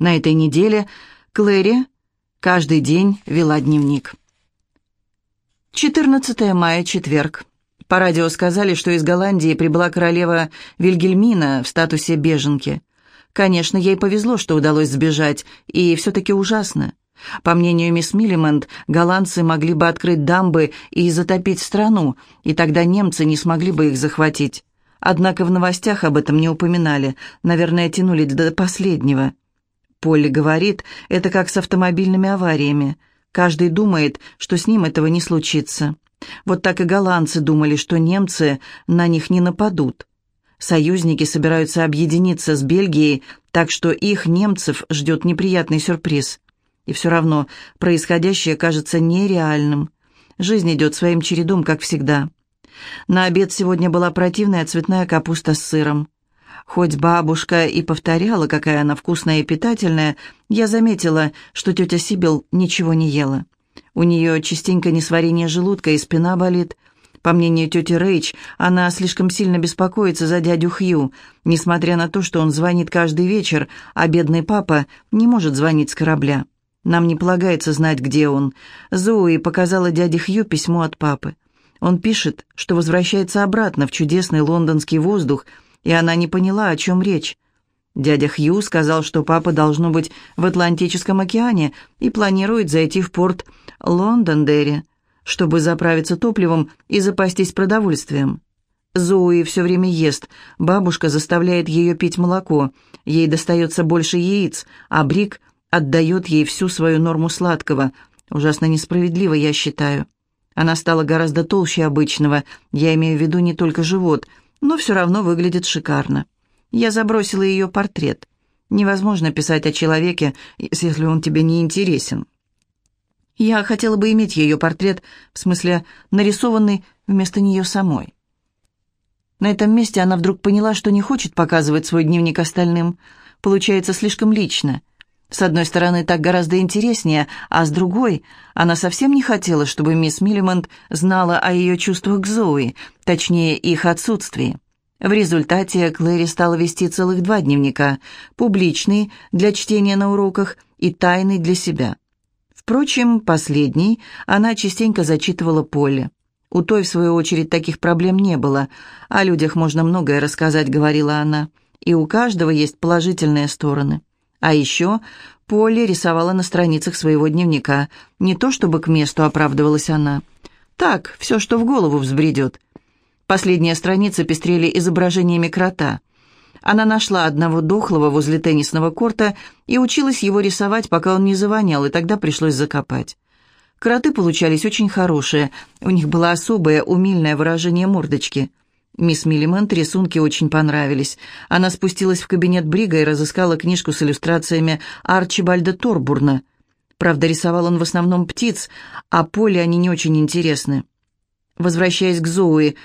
На этой неделе Клэри каждый день вела дневник. 14 мая, четверг. По радио сказали, что из Голландии прибыла королева Вильгельмина в статусе беженки. Конечно, ей повезло, что удалось сбежать, и все-таки ужасно. По мнению мисс Миллимент, голландцы могли бы открыть дамбы и затопить страну, и тогда немцы не смогли бы их захватить. Однако в новостях об этом не упоминали, наверное, тянули до последнего. Полли говорит, это как с автомобильными авариями. Каждый думает, что с ним этого не случится. Вот так и голландцы думали, что немцы на них не нападут. Союзники собираются объединиться с Бельгией, так что их, немцев, ждет неприятный сюрприз. И все равно происходящее кажется нереальным. Жизнь идет своим чередом, как всегда. На обед сегодня была противная цветная капуста с сыром. Хоть бабушка и повторяла, какая она вкусная и питательная, я заметила, что тетя Сибил ничего не ела. У нее частенько несварение желудка и спина болит. По мнению тети Рэйч, она слишком сильно беспокоится за дядю Хью, несмотря на то, что он звонит каждый вечер, а бедный папа не может звонить с корабля. Нам не полагается знать, где он. Зои показала дяде Хью письмо от папы. Он пишет, что возвращается обратно в чудесный лондонский воздух – и она не поняла, о чем речь. Дядя Хью сказал, что папа должно быть в Атлантическом океане и планирует зайти в порт Лондондерри, чтобы заправиться топливом и запастись продовольствием. Зои все время ест, бабушка заставляет ее пить молоко, ей достается больше яиц, а Брик отдает ей всю свою норму сладкого. Ужасно несправедливо, я считаю. Она стала гораздо толще обычного, я имею в виду не только живот – но все равно выглядит шикарно. Я забросила ее портрет. Невозможно писать о человеке, если он тебе не интересен. Я хотела бы иметь ее портрет, в смысле нарисованный вместо нее самой. На этом месте она вдруг поняла, что не хочет показывать свой дневник остальным. Получается слишком лично. С одной стороны, так гораздо интереснее, а с другой, она совсем не хотела, чтобы мисс Миллимонт знала о ее чувствах к Зои, точнее, их отсутствии. В результате Клэри стала вести целых два дневника, публичный для чтения на уроках и тайный для себя. Впрочем, последний она частенько зачитывала Поле. У той, в свою очередь, таких проблем не было. О людях можно многое рассказать, говорила она, и у каждого есть положительные стороны. А еще Полли рисовала на страницах своего дневника. Не то чтобы к месту оправдывалась она. Так, все, что в голову взбредет. Последние страницы пестрели изображениями крота. Она нашла одного дохлого возле теннисного корта и училась его рисовать, пока он не завонял, и тогда пришлось закопать. Кроты получались очень хорошие, у них было особое умильное выражение мордочки. Мисс Миллимент рисунки очень понравились. Она спустилась в кабинет Брига и разыскала книжку с иллюстрациями Арчибальда Торбурна. Правда, рисовал он в основном птиц, а поле они не очень интересны. Возвращаясь к Зоуи,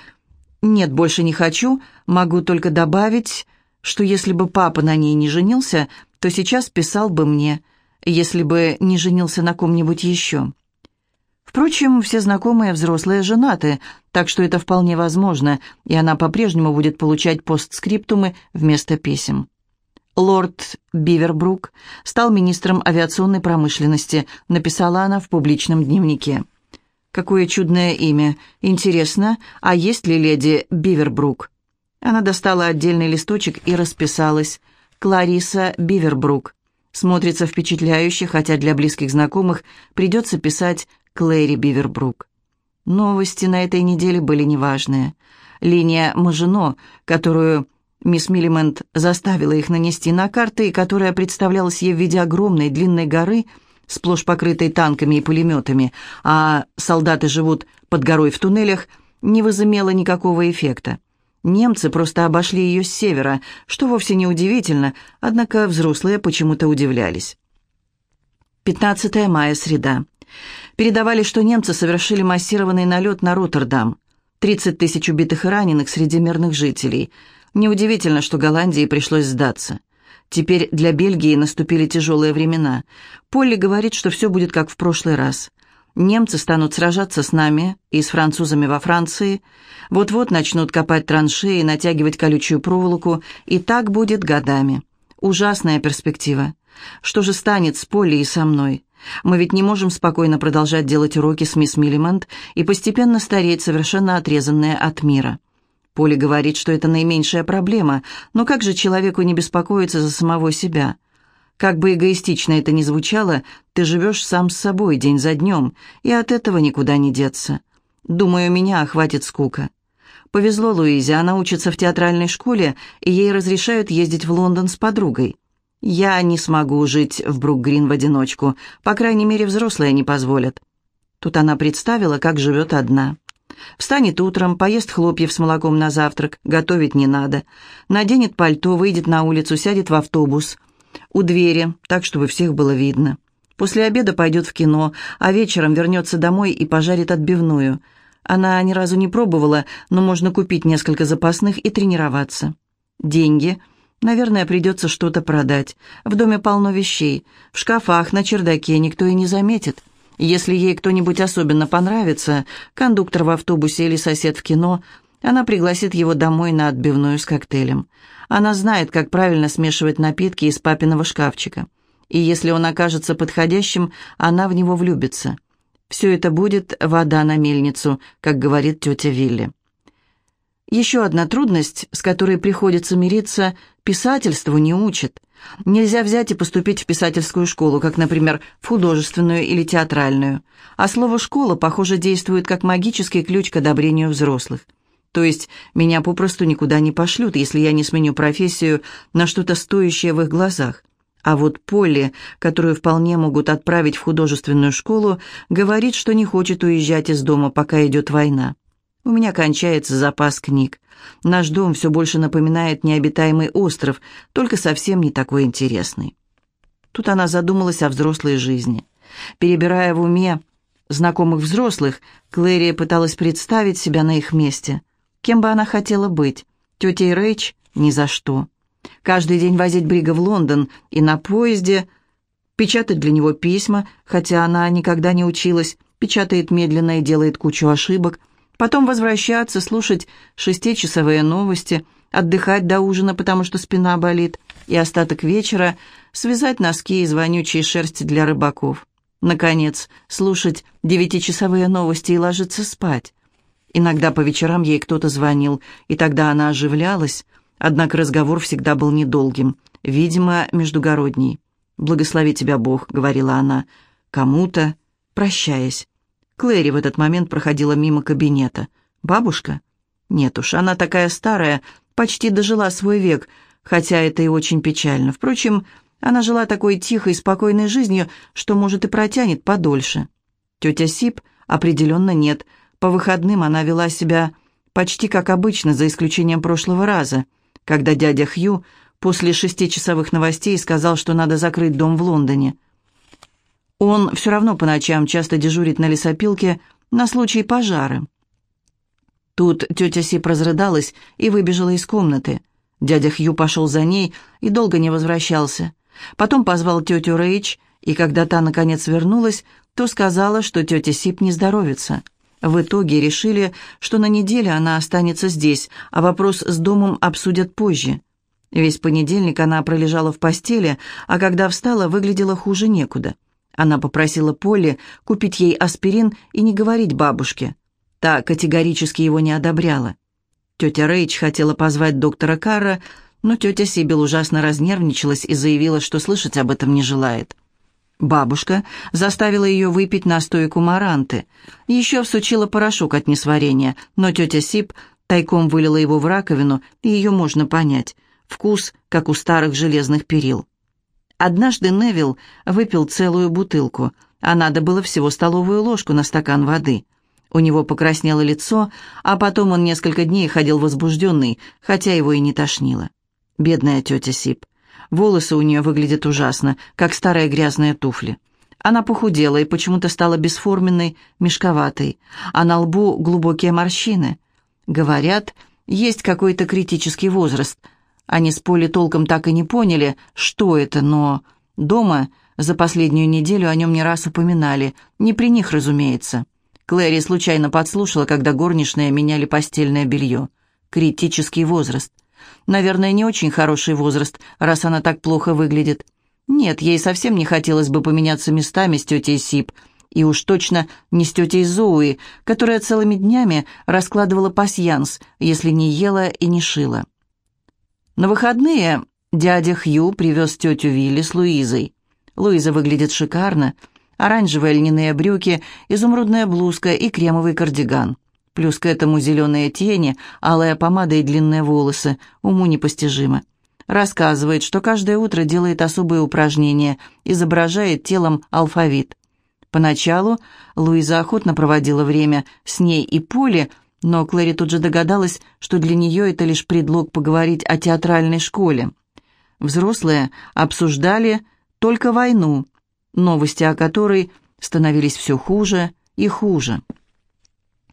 «Нет, больше не хочу, могу только добавить, что если бы папа на ней не женился, то сейчас писал бы мне, если бы не женился на ком-нибудь еще». Впрочем, все знакомые взрослые женаты, так что это вполне возможно, и она по-прежнему будет получать постскриптумы вместо писем. Лорд Бивербрук стал министром авиационной промышленности, написала она в публичном дневнике. Какое чудное имя. Интересно, а есть ли леди Бивербрук? Она достала отдельный листочек и расписалась. Клариса Бивербрук. Смотрится впечатляюще, хотя для близких знакомых придется писать Клэри Бивербрук. Новости на этой неделе были неважные. Линия Мажино, которую мисс Миллимент заставила их нанести на карты, и которая представлялась ей в виде огромной длинной горы, сплошь покрытой танками и пулеметами, а солдаты живут под горой в туннелях, не возымела никакого эффекта. Немцы просто обошли ее с севера, что вовсе не удивительно, однако взрослые почему-то удивлялись. 15 мая, среда. Передавали, что немцы совершили массированный налет на Роттердам. 30 тысяч убитых и раненых среди мирных жителей. Неудивительно, что Голландии пришлось сдаться. Теперь для Бельгии наступили тяжелые времена. Полли говорит, что все будет как в прошлый раз. Немцы станут сражаться с нами и с французами во Франции. Вот-вот начнут копать траншеи, натягивать колючую проволоку, и так будет годами. Ужасная перспектива. Что же станет с Полли и со мной? Мы ведь не можем спокойно продолжать делать уроки с мисс Миллимонт и постепенно стареть, совершенно отрезанные от мира. Полли говорит, что это наименьшая проблема, но как же человеку не беспокоиться за самого себя? Как бы эгоистично это ни звучало, ты живешь сам с собой день за днем, и от этого никуда не деться. Думаю, меня охватит скука. Повезло Луизе, она учится в театральной школе, и ей разрешают ездить в Лондон с подругой. Я не смогу жить в Брук-Грин в одиночку, по крайней мере, взрослые не позволят. Тут она представила, как живет одна. Встанет утром, поест хлопьев с молоком на завтрак, готовить не надо. Наденет пальто, выйдет на улицу, сядет в автобус. У двери, так, чтобы всех было видно. После обеда пойдет в кино, а вечером вернется домой и пожарит отбивную. Она ни разу не пробовала, но можно купить несколько запасных и тренироваться. Деньги. Наверное, придется что-то продать. В доме полно вещей. В шкафах, на чердаке никто и не заметит. Если ей кто-нибудь особенно понравится, кондуктор в автобусе или сосед в кино, она пригласит его домой на отбивную с коктейлем. Она знает, как правильно смешивать напитки из папиного шкафчика. И если он окажется подходящим, она в него влюбится. Все это будет вода на мельницу, как говорит тетя Вилли. Еще одна трудность, с которой приходится мириться, писательству не учат. Нельзя взять и поступить в писательскую школу, как, например, в художественную или театральную. А слово «школа», похоже, действует как магический ключ к одобрению взрослых. То есть меня попросту никуда не пошлют, если я не сменю профессию на что-то стоящее в их глазах. А вот Полли, которую вполне могут отправить в художественную школу, говорит, что не хочет уезжать из дома, пока идет война. У меня кончается запас книг. Наш дом все больше напоминает необитаемый остров, только совсем не такой интересный. Тут она задумалась о взрослой жизни. Перебирая в уме знакомых взрослых, Клэри пыталась представить себя на их месте. Кем бы она хотела быть? Тетей Рэйч? Ни за что. Каждый день возить Брига в Лондон и на поезде, печатать для него письма, хотя она никогда не училась, печатает медленно и делает кучу ошибок – Потом возвращаться, слушать шестичасовые новости, отдыхать до ужина, потому что спина болит, и остаток вечера связать носки из вонючей шерсти для рыбаков. Наконец, слушать девятичасовые новости и ложиться спать. Иногда по вечерам ей кто-то звонил, и тогда она оживлялась, однако разговор всегда был недолгим, видимо, междугородний. «Благослови тебя Бог», — говорила она, — «кому-то, прощаясь». Клэри в этот момент проходила мимо кабинета. «Бабушка?» «Нет уж, она такая старая, почти дожила свой век, хотя это и очень печально. Впрочем, она жила такой тихой, спокойной жизнью, что, может, и протянет подольше. Тетя Сип определенно нет. По выходным она вела себя почти как обычно, за исключением прошлого раза, когда дядя Хью после шестичасовых новостей сказал, что надо закрыть дом в Лондоне. Он все равно по ночам часто дежурит на лесопилке на случай пожара. Тут тетя Сип разрыдалась и выбежала из комнаты. Дядя Хью пошел за ней и долго не возвращался. Потом позвал тетю Рэйч, и когда та, наконец, вернулась, то сказала, что тетя Сип не здоровится. В итоге решили, что на неделе она останется здесь, а вопрос с домом обсудят позже. Весь понедельник она пролежала в постели, а когда встала, выглядела хуже некуда. Она попросила Полли купить ей аспирин и не говорить бабушке. Та категорически его не одобряла. Тетя Рейч хотела позвать доктора Карра, но тетя Сибил ужасно разнервничалась и заявила, что слышать об этом не желает. Бабушка заставила ее выпить настойку маранты. Еще всучила порошок от несварения, но тетя Сип тайком вылила его в раковину, и ее можно понять. Вкус, как у старых железных перил. Однажды Невил выпил целую бутылку, а надо было всего столовую ложку на стакан воды. У него покраснело лицо, а потом он несколько дней ходил возбужденный, хотя его и не тошнило. Бедная тетя Сип. Волосы у нее выглядят ужасно, как старые грязные туфли. Она похудела и почему-то стала бесформенной, мешковатой, а на лбу глубокие морщины. Говорят, есть какой-то критический возраст – они с Полей толком так и не поняли, что это, но дома за последнюю неделю о нем не раз упоминали, не при них, разумеется. Клэри случайно подслушала, когда горничные меняли постельное белье. Критический возраст. Наверное, не очень хороший возраст, раз она так плохо выглядит. Нет, ей совсем не хотелось бы поменяться местами с тетей Сип, и уж точно не с тетей Зоуи, которая целыми днями раскладывала пасьянс, если не ела и не шила. На выходные дядя Хью привез тетю Вилли с Луизой. Луиза выглядит шикарно. Оранжевые льняные брюки, изумрудная блузка и кремовый кардиган. Плюс к этому зеленые тени, алая помада и длинные волосы. Уму непостижимо. Рассказывает, что каждое утро делает особые упражнения, изображает телом алфавит. Поначалу Луиза охотно проводила время с ней и Поле, но Клэри тут же догадалась, что для нее это лишь предлог поговорить о театральной школе. Взрослые обсуждали только войну, новости о которой становились все хуже и хуже.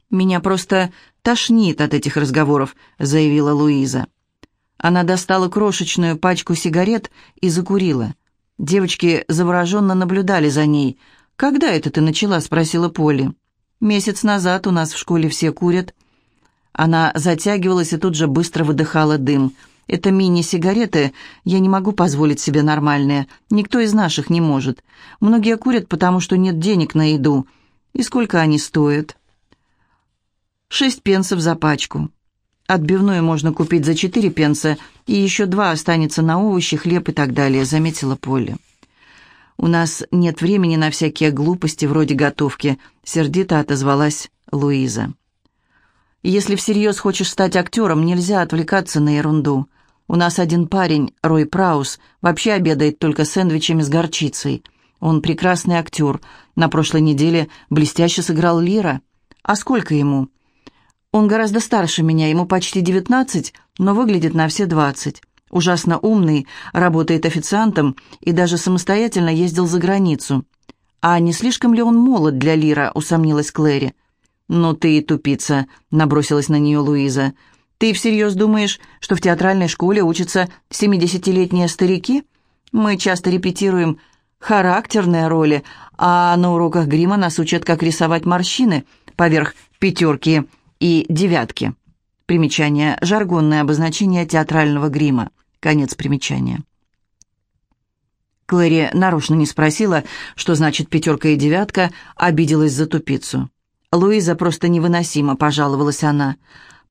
«Меня просто тошнит от этих разговоров», — заявила Луиза. Она достала крошечную пачку сигарет и закурила. Девочки завороженно наблюдали за ней. «Когда это ты начала?» — спросила Полли. «Месяц назад у нас в школе все курят». Она затягивалась и тут же быстро выдыхала дым. «Это мини-сигареты, я не могу позволить себе нормальные. Никто из наших не может. Многие курят, потому что нет денег на еду. И сколько они стоят?» Шесть пенсов за пачку. Отбивную можно купить за четыре пенса, и еще два останется на овощи, хлеб и так далее», — заметила Полли. «У нас нет времени на всякие глупости вроде готовки», — сердито отозвалась Луиза. «Если всерьез хочешь стать актером, нельзя отвлекаться на ерунду. У нас один парень, Рой Праус, вообще обедает только сэндвичами с горчицей. Он прекрасный актер. На прошлой неделе блестяще сыграл Лира. А сколько ему?» Он гораздо старше меня, ему почти девятнадцать, но выглядит на все двадцать. Ужасно умный, работает официантом и даже самостоятельно ездил за границу. А не слишком ли он молод для Лира, усомнилась Клэри. «Ну ты и тупица», — набросилась на нее Луиза. «Ты всерьез думаешь, что в театральной школе учатся семидесятилетние старики? Мы часто репетируем характерные роли, а на уроках грима нас учат, как рисовать морщины поверх пятерки и девятки. Примечание. Жаргонное обозначение театрального грима. Конец примечания. Клэри нарочно не спросила, что значит пятерка и девятка, обиделась за тупицу. Луиза просто невыносимо, пожаловалась она.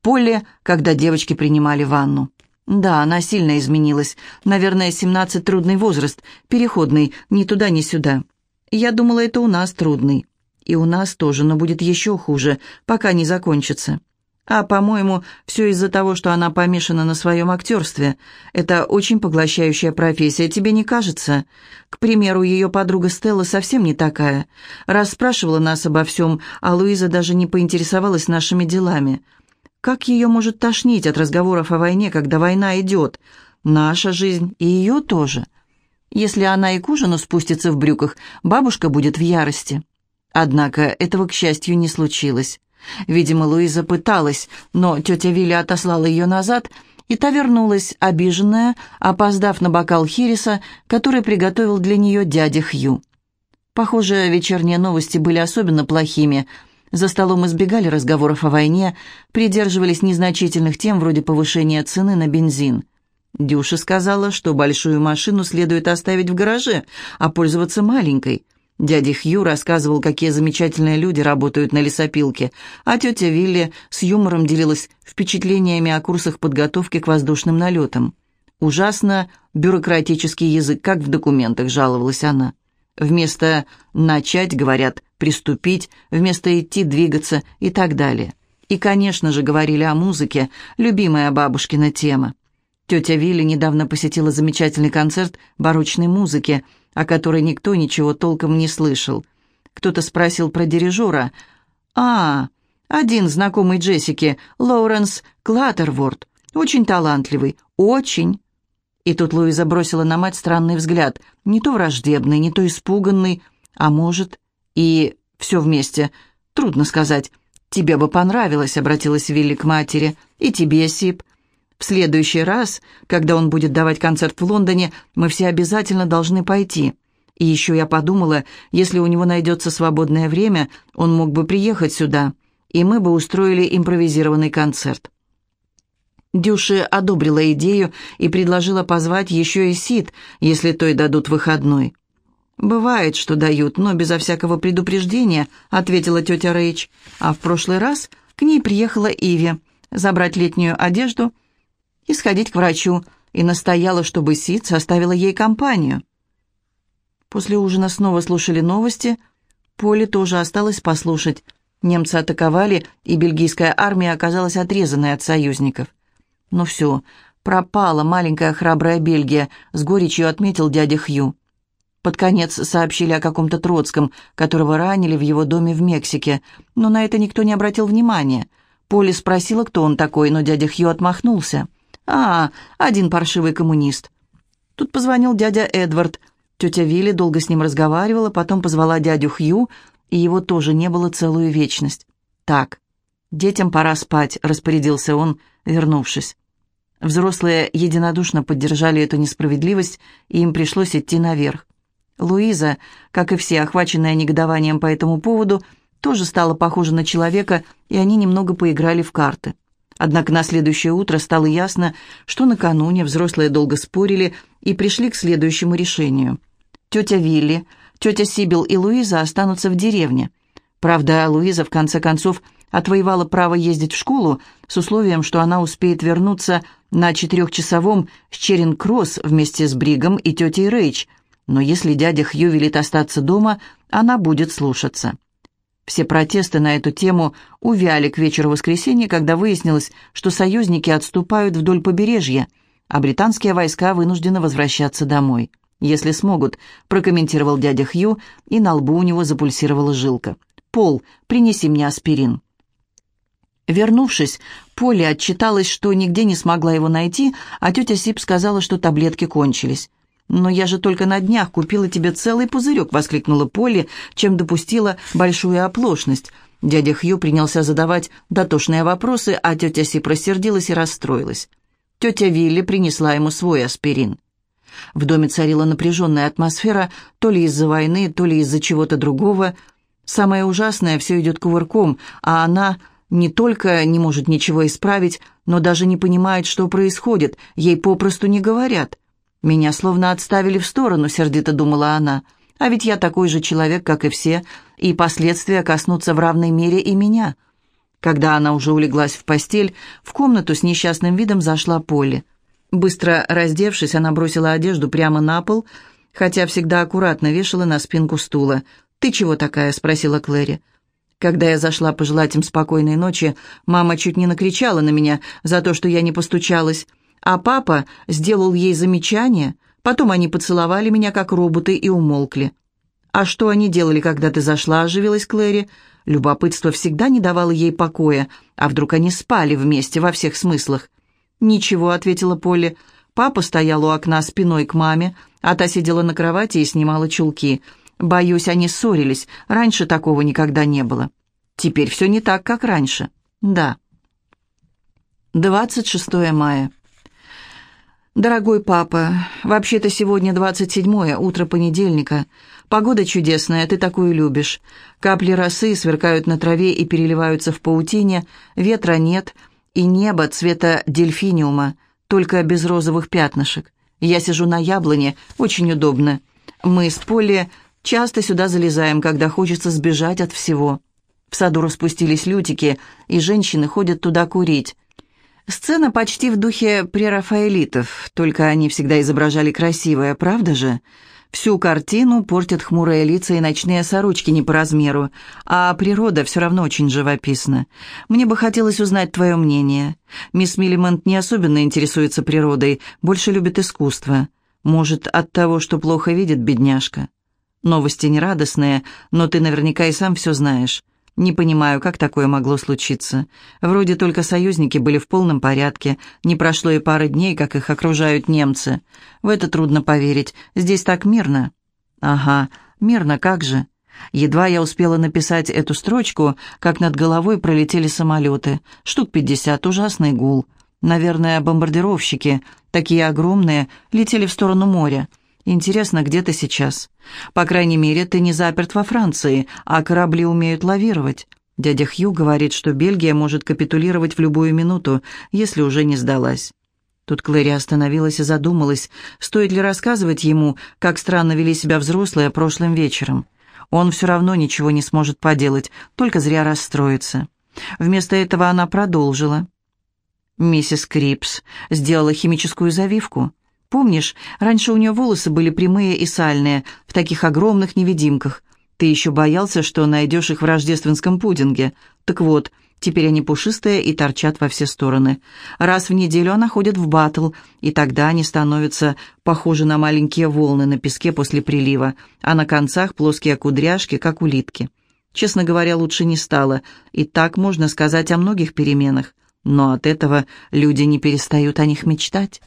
Поле, когда девочки принимали ванну. Да, она сильно изменилась. Наверное, семнадцать трудный возраст, переходный, ни туда, ни сюда. Я думала, это у нас трудный. И у нас тоже, но будет еще хуже, пока не закончится. А, по-моему, все из-за того, что она помешана на своем актерстве. Это очень поглощающая профессия, тебе не кажется? К примеру, ее подруга Стелла совсем не такая. Расспрашивала нас обо всем, а Луиза даже не поинтересовалась нашими делами. Как ее может тошнить от разговоров о войне, когда война идет? Наша жизнь и ее тоже. Если она и к ужину спустится в брюках, бабушка будет в ярости. Однако этого, к счастью, не случилось. Видимо, Луиза пыталась, но тетя Виля отослала ее назад, и та вернулась, обиженная, опоздав на бокал хириса, который приготовил для нее дядя Хью. Похоже, вечерние новости были особенно плохими. За столом избегали разговоров о войне, придерживались незначительных тем вроде повышения цены на бензин. Дюша сказала, что большую машину следует оставить в гараже, а пользоваться маленькой. Дядя Хью рассказывал, какие замечательные люди работают на лесопилке, а тетя Вилли с юмором делилась впечатлениями о курсах подготовки к воздушным налетам. «Ужасно бюрократический язык, как в документах», — жаловалась она. «Вместо «начать» говорят «приступить», вместо «идти» двигаться и так далее. И, конечно же, говорили о музыке, любимая бабушкина тема. Тетя Вилли недавно посетила замечательный концерт барочной музыки — о которой никто ничего толком не слышал. Кто-то спросил про дирижера. «А, один знакомый Джессики, Лоуренс Клаттерворд. Очень талантливый, очень». И тут Луиза бросила на мать странный взгляд, не то враждебный, не то испуганный, а может, и все вместе. Трудно сказать. «Тебе бы понравилось», — обратилась Вилли к матери. «И тебе, Сип. В следующий раз, когда он будет давать концерт в Лондоне, мы все обязательно должны пойти. И еще я подумала, если у него найдется свободное время, он мог бы приехать сюда, и мы бы устроили импровизированный концерт. Дюши одобрила идею и предложила позвать еще и Сид, если той дадут выходной. «Бывает, что дают, но безо всякого предупреждения», — ответила тетя Рэйч. А в прошлый раз к ней приехала Иви забрать летнюю одежду и сходить к врачу, и настояла, чтобы Сид составила ей компанию. После ужина снова слушали новости. Поле тоже осталось послушать. Немцы атаковали, и бельгийская армия оказалась отрезанной от союзников. «Ну все, пропала маленькая храбрая Бельгия», — с горечью отметил дядя Хью. Под конец сообщили о каком-то Троцком, которого ранили в его доме в Мексике, но на это никто не обратил внимания. Поли спросила, кто он такой, но дядя Хью отмахнулся. «А, один паршивый коммунист». Тут позвонил дядя Эдвард. Тетя Вилли долго с ним разговаривала, потом позвала дядю Хью, и его тоже не было целую вечность. «Так, детям пора спать», — распорядился он, вернувшись. Взрослые единодушно поддержали эту несправедливость, и им пришлось идти наверх. Луиза, как и все, охваченная негодованием по этому поводу, тоже стала похожа на человека, и они немного поиграли в карты. Однако на следующее утро стало ясно, что накануне взрослые долго спорили и пришли к следующему решению. Тетя Вилли, тетя Сибил и Луиза останутся в деревне. Правда, Луиза в конце концов отвоевала право ездить в школу с условием, что она успеет вернуться на четырехчасовом с Черинг-Кросс вместе с Бригом и тетей Рэйч, но если дядя Хью велит остаться дома, она будет слушаться. Все протесты на эту тему увяли к вечеру воскресенья, когда выяснилось, что союзники отступают вдоль побережья, а британские войска вынуждены возвращаться домой. «Если смогут», — прокомментировал дядя Хью, и на лбу у него запульсировала жилка. «Пол, принеси мне аспирин». Вернувшись, Поле отчиталась, что нигде не смогла его найти, а тетя Сип сказала, что таблетки кончились. «Но я же только на днях купила тебе целый пузырек», — воскликнула Полли, чем допустила большую оплошность. Дядя Хью принялся задавать дотошные вопросы, а тетя Сип рассердилась и расстроилась. Тетя Вилли принесла ему свой аспирин. В доме царила напряженная атмосфера, то ли из-за войны, то ли из-за чего-то другого. Самое ужасное, все идет кувырком, а она не только не может ничего исправить, но даже не понимает, что происходит, ей попросту не говорят. «Меня словно отставили в сторону», — сердито думала она. «А ведь я такой же человек, как и все, и последствия коснутся в равной мере и меня». Когда она уже улеглась в постель, в комнату с несчастным видом зашла Полли. Быстро раздевшись, она бросила одежду прямо на пол, хотя всегда аккуратно вешала на спинку стула. «Ты чего такая?» — спросила Клэри. Когда я зашла пожелать им спокойной ночи, мама чуть не накричала на меня за то, что я не постучалась, а папа сделал ей замечание, потом они поцеловали меня как роботы и умолкли. «А что они делали, когда ты зашла?» — оживилась Клэри. Любопытство всегда не давало ей покоя, а вдруг они спали вместе во всех смыслах. «Ничего», — ответила Полли. Папа стоял у окна спиной к маме, а та сидела на кровати и снимала чулки. Боюсь, они ссорились. Раньше такого никогда не было. Теперь все не так, как раньше. Да. 26 мая. «Дорогой папа, вообще-то сегодня 27-е, утро понедельника. Погода чудесная, ты такую любишь. Капли росы сверкают на траве и переливаются в паутине, ветра нет — и небо цвета дельфиниума, только без розовых пятнышек. Я сижу на яблоне, очень удобно. Мы с Полли часто сюда залезаем, когда хочется сбежать от всего. В саду распустились лютики, и женщины ходят туда курить. Сцена почти в духе прерафаэлитов, только они всегда изображали красивое, правда же? Всю картину портят хмурые лица и ночные сорочки не по размеру, а природа все равно очень живописна. Мне бы хотелось узнать твое мнение. Мисс Миллимент не особенно интересуется природой, больше любит искусство. Может, от того, что плохо видит бедняжка. Новости нерадостные, но ты наверняка и сам все знаешь. Не понимаю, как такое могло случиться. Вроде только союзники были в полном порядке. Не прошло и пары дней, как их окружают немцы. В это трудно поверить. Здесь так мирно. Ага, мирно, как же. Едва я успела написать эту строчку, как над головой пролетели самолеты. Штук пятьдесят, ужасный гул. Наверное, бомбардировщики, такие огромные, летели в сторону моря. Интересно, где ты сейчас? По крайней мере, ты не заперт во Франции, а корабли умеют лавировать. Дядя Хью говорит, что Бельгия может капитулировать в любую минуту, если уже не сдалась. Тут Клэри остановилась и задумалась, стоит ли рассказывать ему, как странно вели себя взрослые прошлым вечером. Он все равно ничего не сможет поделать, только зря расстроится. Вместо этого она продолжила. Миссис Крипс сделала химическую завивку. Помнишь, раньше у нее волосы были прямые и сальные, в таких огромных невидимках. Ты еще боялся, что найдешь их в рождественском пудинге. Так вот, теперь они пушистые и торчат во все стороны. Раз в неделю она ходит в батл, и тогда они становятся похожи на маленькие волны на песке после прилива, а на концах плоские кудряшки, как улитки. Честно говоря, лучше не стало, и так можно сказать о многих переменах. Но от этого люди не перестают о них мечтать.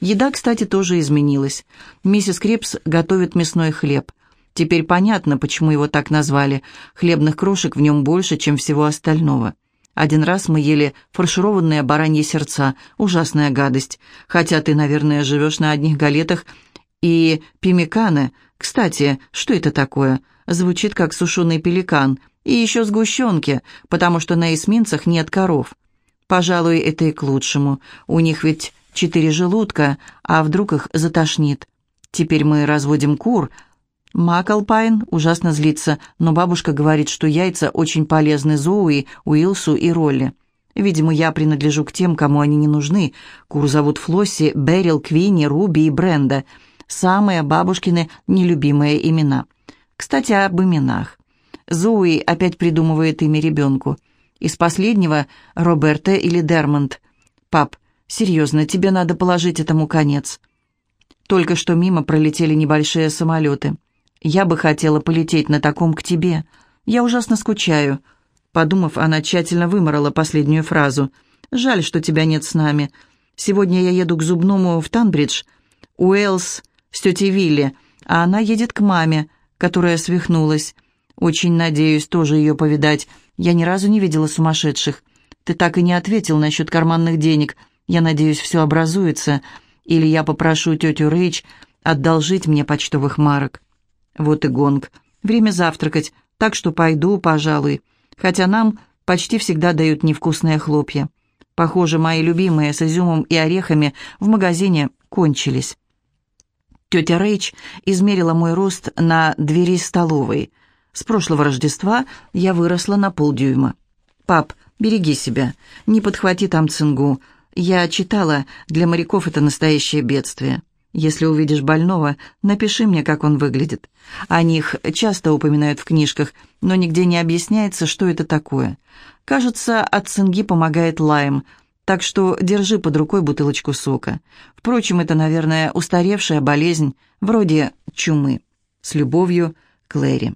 Еда, кстати, тоже изменилась. Миссис Крипс готовит мясной хлеб. Теперь понятно, почему его так назвали. Хлебных крошек в нем больше, чем всего остального. Один раз мы ели фаршированные бараньи сердца. Ужасная гадость. Хотя ты, наверное, живешь на одних галетах и пимиканы. Кстати, что это такое? Звучит как сушеный пеликан. И еще сгущенки, потому что на эсминцах нет коров. Пожалуй, это и к лучшему. У них ведь четыре желудка, а вдруг их затошнит. Теперь мы разводим кур, Маклпайн ужасно злится, но бабушка говорит, что яйца очень полезны Зоуи, Уилсу и Ролли. Видимо, я принадлежу к тем, кому они не нужны. Кур зовут Флосси, Берил, Квинни, Руби и Бренда. Самые бабушкины нелюбимые имена. Кстати, об именах. Зоуи опять придумывает имя ребенку. Из последнего — Роберта или Дермонд. «Пап, серьезно, тебе надо положить этому конец». Только что мимо пролетели небольшие самолеты. Я бы хотела полететь на таком к тебе. Я ужасно скучаю». Подумав, она тщательно выморала последнюю фразу. «Жаль, что тебя нет с нами. Сегодня я еду к зубному в Танбридж, Уэллс с тетей Вилли, а она едет к маме, которая свихнулась. Очень надеюсь тоже ее повидать. Я ни разу не видела сумасшедших. Ты так и не ответил насчет карманных денег. Я надеюсь, все образуется. Или я попрошу тетю Рэйч одолжить мне почтовых марок». Вот и гонг. Время завтракать, так что пойду, пожалуй. Хотя нам почти всегда дают невкусные хлопья. Похоже, мои любимые с изюмом и орехами в магазине кончились. Тетя Рэйч измерила мой рост на двери столовой. С прошлого Рождества я выросла на полдюйма. «Пап, береги себя, не подхвати там цингу. Я читала, для моряков это настоящее бедствие». Если увидишь больного, напиши мне, как он выглядит. О них часто упоминают в книжках, но нигде не объясняется, что это такое. Кажется, от цинги помогает лайм, так что держи под рукой бутылочку сока. Впрочем, это, наверное, устаревшая болезнь, вроде чумы. С любовью, Клэри.